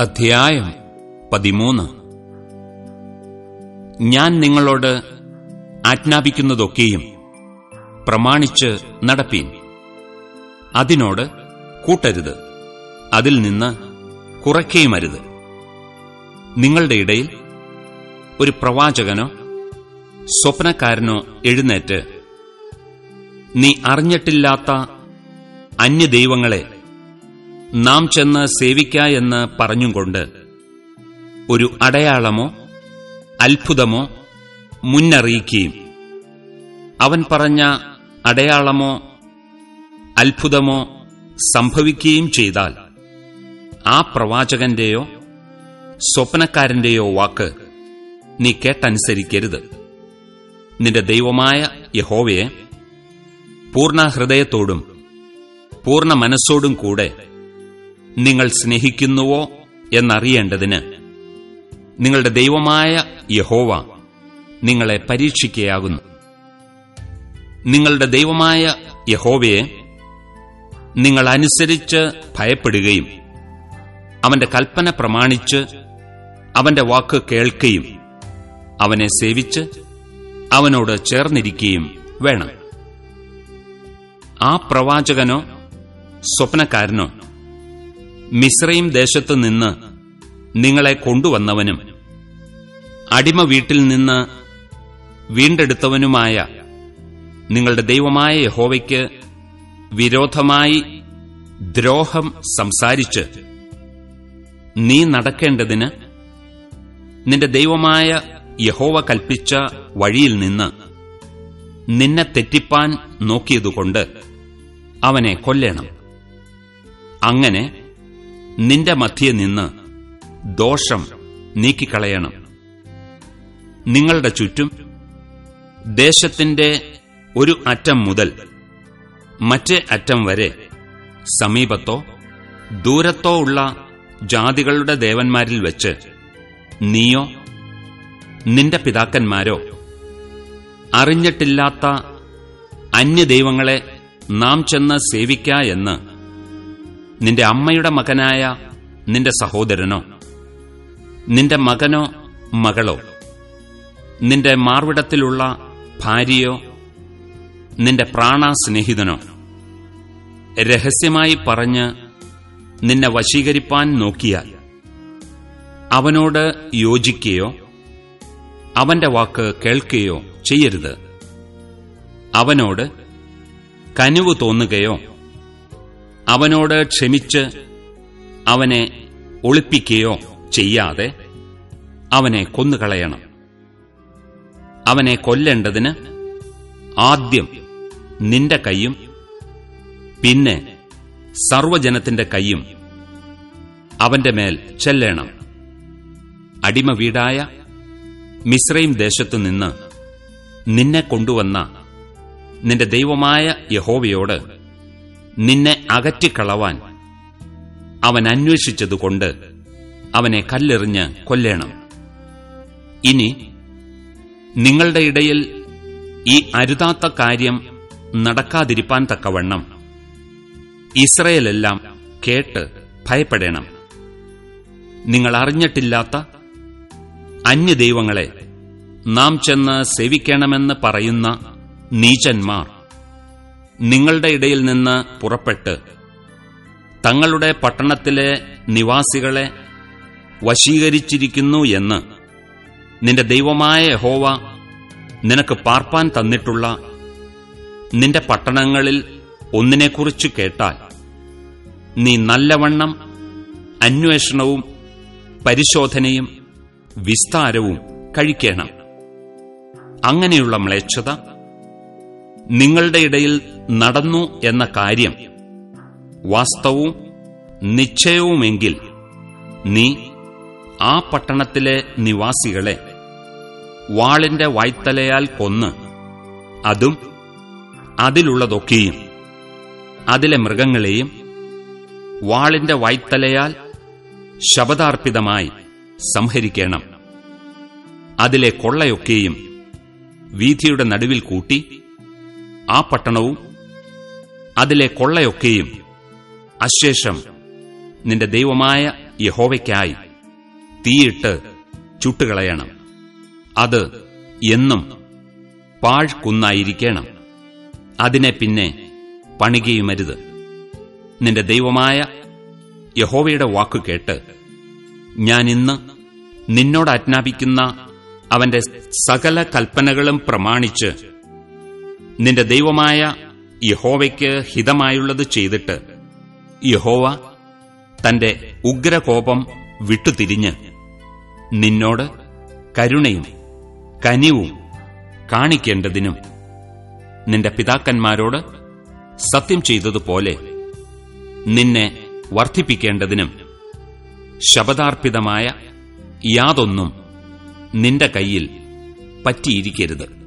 അധ്യായം പതിമൂന്ന്. ഞാൻ നിങ്ങളോട് ആജ്ഞാപിക്കുന്നതൊക്കെയും പ്രമാണിച്ച് നടപ്പീൻ. അതിനോട് കൂട്ടരുത്. അതിൽ നിന്ന് കുറയ്ക്കുകയുമരുത് നിങ്ങളുടെ ഇടയിൽ ഒരു പ്രവാചകനോ സ്വപ്നക്കാരനോ എഴുന്നേറ്റ് നീ അറിഞ്ഞിട്ടില്ലാത്ത അന്യദൈവങ്ങളെ നാം ചെന്ന് സേവിക്ക എന്ന് പറഞ്ഞുകൊണ്ട് ഒരു അടയാളമോ അത്ഭുതമോ മുന്നറിയിക്കുകയും അവൻ പറഞ്ഞ അടയാളമോ അത്ഭുതമോ സംഭവിക്കുകയും ചെയ്താൽ ആ പ്രവാചകന്റെയോ സ്വപ്നക്കാരന്റെയോ വാക്ക് നീ കേട്ടനുസരിക്കരുത്. നിന്റെ ദൈവമായ യഹോവയെ പൂർണ ഹൃദയത്തോടും പൂർണ മനസ്സോടും കൂടെ നിങ്ങൾ സ്നേഹിക്കുന്നുവോ എന്നറിയേണ്ടതിന് നിങ്ങളുടെ ദൈവമായ യഹോവ നിങ്ങളെ പരീക്ഷിക്കുകയാകുന്നു നിങ്ങളുടെ ദൈവമായ യഹോവയെ നിങ്ങൾ അനുസരിച്ച് ഭയപ്പെടുകയും അവന്റെ കൽപ്പന പ്രമാണിച്ച് അവന്റെ വാക്ക് കേൾക്കുകയും അവനെ സേവിച്ച് അവനോട് ചേർന്നിരിക്കുകയും വേണം. ആ പ്രവാചകനോ സ്വപ്നക്കാരനോ മിശ്രയും ദേശത്തു നിന്ന് നിങ്ങളെ കൊണ്ടുവന്നവനും അടിമ വീട്ടിൽ നിന്ന് വീണ്ടെടുത്തവനുമായ നിങ്ങളുടെ ദൈവമായ യഹോവയ്ക്ക് വിരോധമായി ദ്രോഹം സംസാരിച്ച് നീ നടക്കേണ്ടതിന് നിന്റെ ദൈവമായ യഹോവ കൽപ്പിച്ച വഴിയിൽ നിന്ന് നിന്നെ തെറ്റിപ്പാൻ നോക്കിയതുകൊണ്ട് അവനെ കൊല്ലണം. അങ്ങനെ നിന്റെ മധ്യേ നിന്ന് ദോഷം നീക്കിക്കളയണം. നിങ്ങളുടെ ചുറ്റും ദേശത്തിന്റെ ഒരു അറ്റം മുതൽ മറ്റേ അറ്റം വരെ സമീപത്തോ ദൂരത്തോ ഉള്ള ജാതികളുടെ ദേവന്മാരിൽ വെച്ച് നീയോ നിന്റെ പിതാക്കന്മാരോ അറിഞ്ഞിട്ടില്ലാത്ത അന്യദൈവങ്ങളെ നാം ചെന്ന് സേവിക്ക എന്ന് നിന്റെ അമ്മയുടെ മകനായ നിന്റെ സഹോദരനോ? നിന്റെ മകനോ മകളോ? നിന്റെ മാർവിടത്തിലുള്ള ഭാര്യയോ? നിന്റെ പ്രാണസ്നേഹിതനോ? രഹസ്യമായി പറഞ്ഞ് നിന്നെ വശീകരിപ്പാൻ നോക്കിയാൽ അവനോട് യോജിക്കുകയോ അവന്റെ വാക്ക് കേൾക്കുകയോ ചെയ്യരുത്. അവനോട് കനിവ് തോന്നുകയോ അവനോട് ക്ഷമിച്ച് അവനെ ഒളിപ്പിക്കുകയോ ചെയ്യാതെ അവനെ കൊന്നുകളയണം. അവനെ കൊല്ലേണ്ടതിന് ആദ്യം നിന്റെ കൈയും പിന്നെ സർവജനത്തിന്റെ കൈയും അവന്റെ മേൽ ചെല്ലണം. അടിമ വീടായ മിശ്രയും ദേശത്തു നിന്ന് നിന്നെ കൊണ്ടുവന്ന നിന്റെ ദൈവമായ യഹോവയോട് നിന്നെ അകറ്റിക്കളവാൻ അവൻ അന്വേഷിച്ചതുകൊണ്ട് അവനെ കല്ലെറിഞ്ഞ് കൊല്ലേണം. ഇനി നിങ്ങളുടെ ഇടയിൽ ഈ അരുതാത്ത കാര്യം നടക്കാതിരിപ്പാൻ തക്കവണ്ണം ഇസ്രയേലെല്ലാം കേട്ട് ഭയപ്പെടണം. നിങ്ങൾ അറിഞ്ഞിട്ടില്ലാത്ത അന്യദൈവങ്ങളെ നാം ചെന്ന് സേവിക്കണമെന്ന് പറയുന്ന നീചന്മാർ നിങ്ങളുടെ ഇടയിൽ നിന്ന് പുറപ്പെട്ട് തങ്ങളുടെ പട്ടണത്തിലെ നിവാസികളെ വശീകരിച്ചിരിക്കുന്നു എന്ന് നിന്റെ ദൈവമായ യഹോവ നിനക്ക് പാർപ്പാൻ തന്നിട്ടുള്ള നിന്റെ പട്ടണങ്ങളിൽ ഒന്നിനെക്കുറിച്ച് കേട്ടാൽ നീ നല്ലവണ്ണം അന്വേഷണവും പരിശോധനയും വിസ്താരവും കഴിക്കണം. അങ്ങനെയുള്ള മ്ലേച്ഛത നിങ്ങളുടെ ഇടയിൽ നടന്നു എന്ന കാര്യം വാസ്തവവും നിശ്ചയവുമെങ്കിൽ നീ ആ പട്ടണത്തിലെ നിവാസികളെ വാളിന്റെ വായ്ത്തലയാൽ കൊന്ന് അതും അതിലുള്ളതൊക്കെയും അതിലെ മൃഗങ്ങളെയും വാളിന്റെ വായ്ത്തലയാൽ ശബദാർപ്പിതമായി സംഹരിക്കണം. അതിലെ കൊള്ളയൊക്കെയും വീഥിയുടെ നടുവിൽ കൂട്ടി ആ പട്ടണവും അതിലെ കൊള്ളയൊക്കെയും അശേഷം നിന്റെ ദൈവമായ യഹോവയ്ക്കായി തീയിട്ട് ചുട്ടുകളയണം. അത് എന്നും പാഴ്ക്കുന്നായിരിക്കണം അതിനെ പിന്നെ പണികയുമരുത്. നിന്റെ ദൈവമായ യഹോവയുടെ വാക്കു കേട്ട് ഞാൻ ഇന്ന് നിന്നോട് ആജ്ഞാപിക്കുന്ന അവന്റെ സകല കൽപ്പനകളും പ്രമാണിച്ച് നിന്റെ ദൈവമായ യഹോവയ്ക്ക് ഹിതമായുള്ളത് ചെയ്തിട്ട് യഹോവ തന്റെ ഉഗ്രകോപം വിട്ടുതിരിഞ്ഞ് നിന്നോട് കരുണയും കനിവും കാണിക്കേണ്ടതിനും നിന്റെ പിതാക്കന്മാരോട് സത്യം ചെയ്തതുപോലെ നിന്നെ വർദ്ധിപ്പിക്കേണ്ടതിനും ശപഥാർപ്പിതമായ യാതൊന്നും നിന്റെ കയ്യിൽ പറ്റിയിരിക്കരുത്.